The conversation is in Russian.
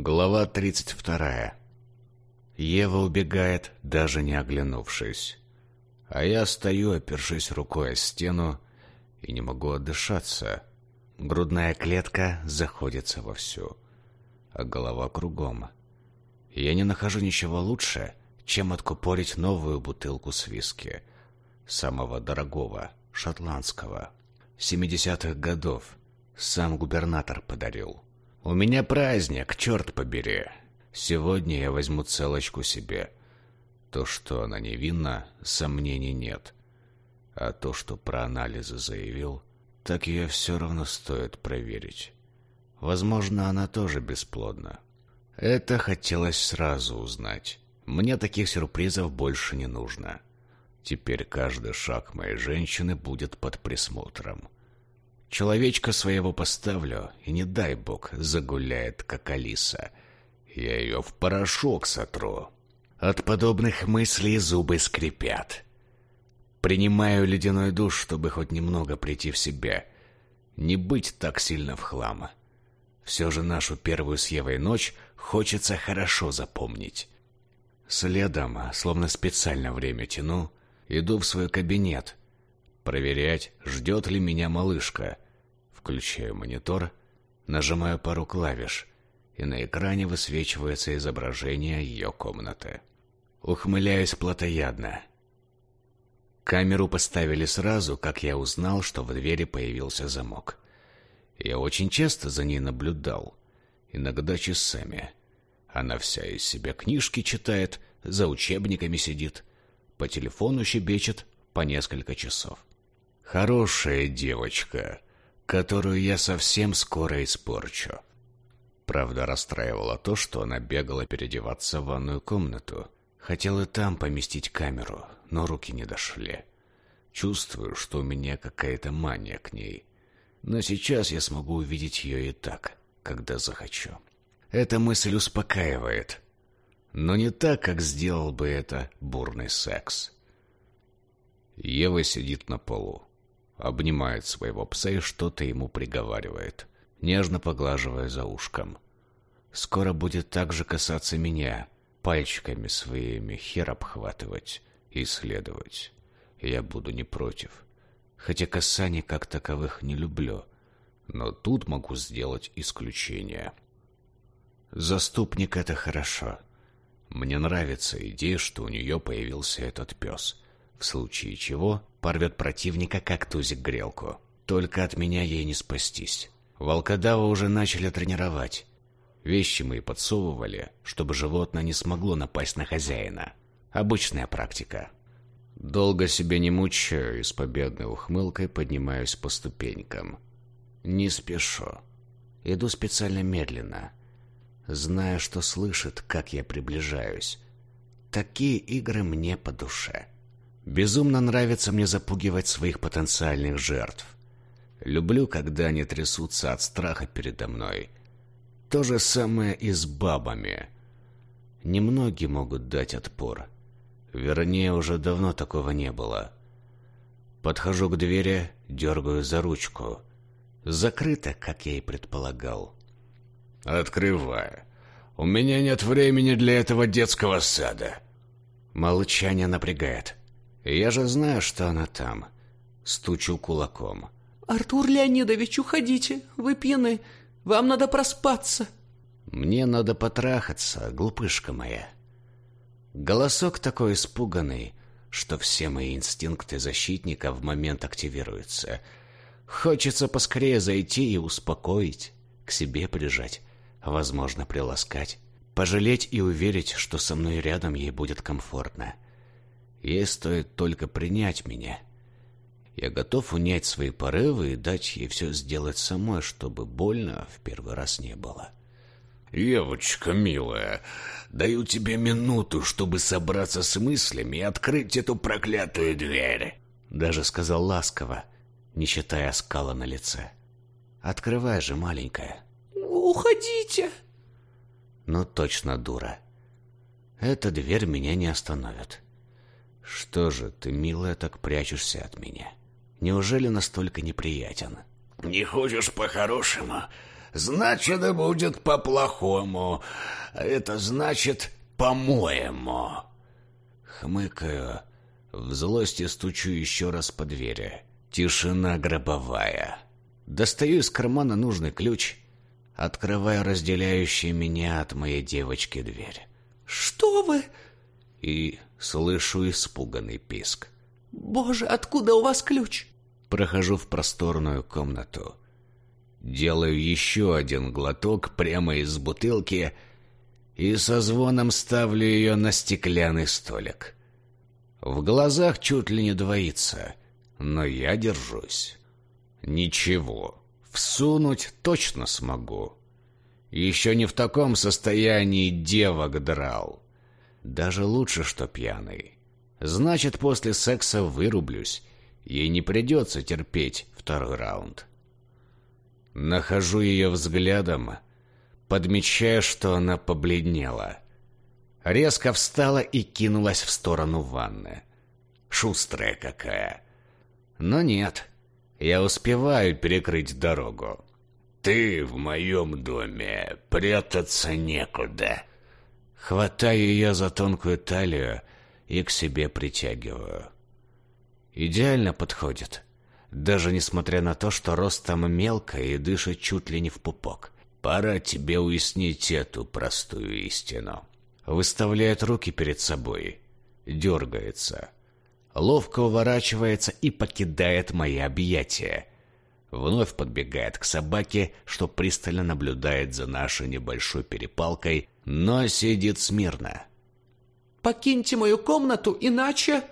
Глава 32. Ева убегает, даже не оглянувшись. А я стою, опершись рукой о стену, и не могу отдышаться. Грудная клетка заходится вовсю, а голова кругом. Я не нахожу ничего лучше, чем откупорить новую бутылку с виски. Самого дорогого, шотландского. 70-х годов. Сам губернатор подарил. У меня праздник, черт побери. Сегодня я возьму целочку себе. То, что она невинна, сомнений нет. А то, что про анализы заявил, так ее все равно стоит проверить. Возможно, она тоже бесплодна. Это хотелось сразу узнать. Мне таких сюрпризов больше не нужно. Теперь каждый шаг моей женщины будет под присмотром. Человечка своего поставлю, и не дай бог загуляет, как Алиса. Я ее в порошок сотру. От подобных мыслей зубы скрипят. Принимаю ледяной душ, чтобы хоть немного прийти в себя. Не быть так сильно в хлам. Все же нашу первую с Евой ночь хочется хорошо запомнить. Следом, словно специально время тяну, иду в свой кабинет. Проверять, ждет ли меня малышка. Включаю монитор, нажимаю пару клавиш, и на экране высвечивается изображение ее комнаты. Ухмыляюсь плотоядно. Камеру поставили сразу, как я узнал, что в двери появился замок. Я очень часто за ней наблюдал, иногда часами. Она вся из себя книжки читает, за учебниками сидит, по телефону щебечет по несколько часов. Хорошая девочка, которую я совсем скоро испорчу. Правда, расстраивало то, что она бегала переодеваться в ванную комнату. Хотел и там поместить камеру, но руки не дошли. Чувствую, что у меня какая-то мания к ней. Но сейчас я смогу увидеть ее и так, когда захочу. Эта мысль успокаивает. Но не так, как сделал бы это бурный секс. Ева сидит на полу. Обнимает своего пса и что-то ему приговаривает нежно поглаживая за ушком. Скоро будет так же касаться меня, пальчиками своими хер обхватывать и исследовать. Я буду не против. Хотя касаний как таковых не люблю, но тут могу сделать исключение. Заступник — это хорошо. Мне нравится идея, что у нее появился этот пес. В случае чего порвет противника, как тузик грелку. Только от меня ей не спастись. Волкодава уже начали тренировать. Вещи мы подсовывали, чтобы животное не смогло напасть на хозяина. Обычная практика. Долго себя не мучаю и с победной ухмылкой поднимаюсь по ступенькам. Не спешу. Иду специально медленно. Зная, что слышит, как я приближаюсь. Такие игры мне по душе. Безумно нравится мне запугивать своих потенциальных жертв. Люблю, когда они трясутся от страха передо мной. То же самое и с бабами. Немногие могут дать отпор. Вернее, уже давно такого не было. Подхожу к двери, дергаю за ручку. Закрыто, как я и предполагал. «Открывай. У меня нет времени для этого детского сада». Молчание напрягает. Я же знаю, что она там. Стучу кулаком. «Артур Леонидович, уходите, вы пьяны, вам надо проспаться». «Мне надо потрахаться, глупышка моя». Голосок такой испуганный, что все мои инстинкты защитника в момент активируются. Хочется поскорее зайти и успокоить, к себе прижать, возможно, приласкать, пожалеть и уверить, что со мной рядом ей будет комфортно. Ей стоит только принять меня — я готов унять свои порывы и дать ей все сделать самой, чтобы больно в первый раз не было. «Евочка, милая, даю тебе минуту, чтобы собраться с мыслями и открыть эту проклятую дверь!» Даже сказал ласково, не считая скала на лице. «Открывай же, маленькая!» «Уходите!» «Ну, точно дура. Эта дверь меня не остановит. Что же ты, милая, так прячешься от меня?» Неужели настолько неприятен? Не хочешь по-хорошему? значит, будет по-плохому. А это значит, по-моему. Хмыкаю, в злости стучу еще раз по двери. Тишина гробовая. Достаю из кармана нужный ключ, открываю разделяющий меня от моей девочки дверь. «Что вы?» И слышу испуганный писк. «Боже, откуда у вас ключ?» Прохожу в просторную комнату. Делаю еще один глоток прямо из бутылки и со звоном ставлю ее на стеклянный столик. В глазах чуть ли не двоится, но я держусь. Ничего, всунуть точно смогу. Еще не в таком состоянии девок драл. Даже лучше, что пьяный. Значит, после секса вырублюсь. Ей не придется терпеть второй раунд. Нахожу ее взглядом, подмечая, что она побледнела. Резко встала и кинулась в сторону ванны. Шустрая какая. Но нет, я успеваю перекрыть дорогу. «Ты в моем доме, прятаться некуда». Хватаю ее за тонкую талию и к себе притягиваю. Идеально подходит, даже несмотря на то, что ростом мелко и дышит чуть ли не в пупок. Пора тебе уяснить эту простую истину. Выставляет руки перед собой, дергается, ловко уворачивается и покидает мои объятия. Вновь подбегает к собаке, что пристально наблюдает за нашей небольшой перепалкой, но сидит смирно. «Покиньте мою комнату, иначе...»